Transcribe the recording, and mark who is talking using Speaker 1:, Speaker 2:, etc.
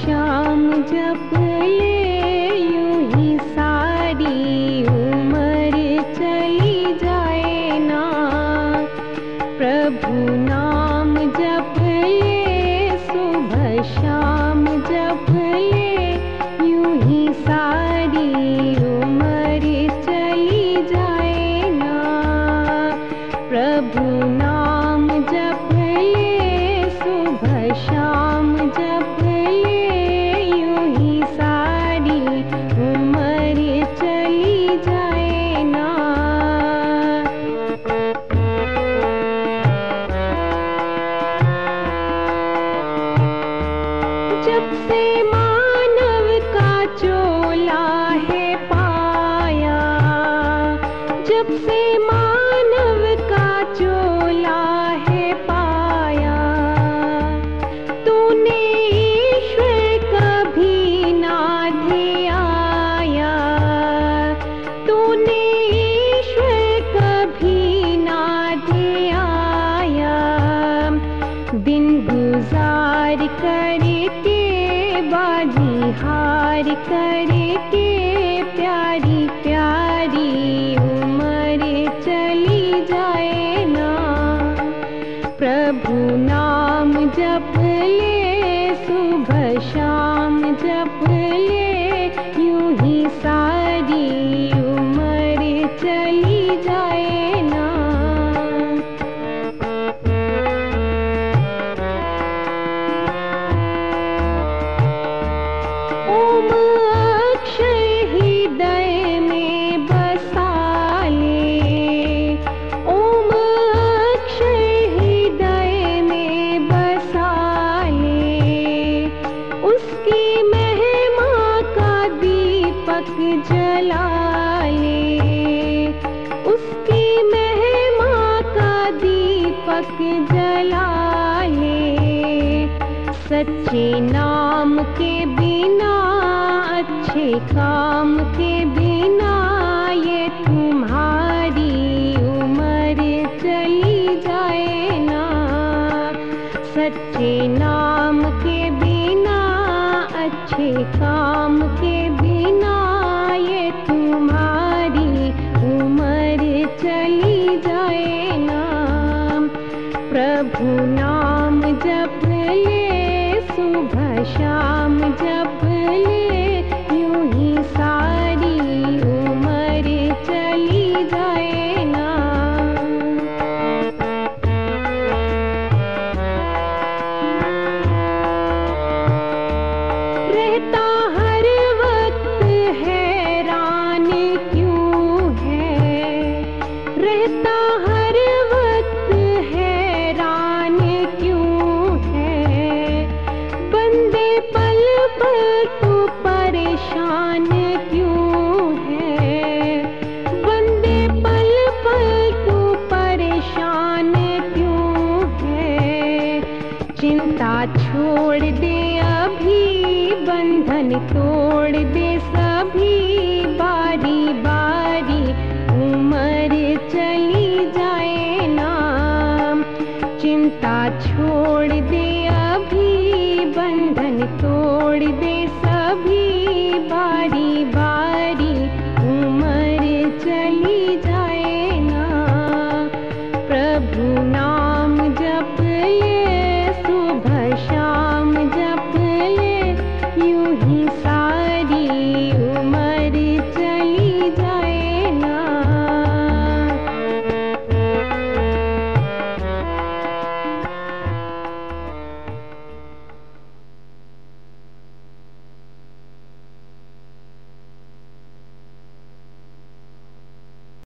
Speaker 1: शाम जब ले यूँ ही सारी उम्र चली जाए ना प्रभु नाम जब से मानव का चोला है पाया जब से मानव बाजी हार करके प्यारी प्यारी उम्र चली जाए ना। प्रभु नाम जप ले, सुबह शाम जप दीपक जला सच्चे नाम के बिना, अच्छे काम के बिना ये तुम्हारी उम्र चली जाए ना। सच्चे नाम के बिना, अच्छे काम के बिना प्रभु नाम जप ले सुबह शाम जप बंधन तोड़ दे सभी बारी बारी उम्र चली जाए ना चिंता छोड़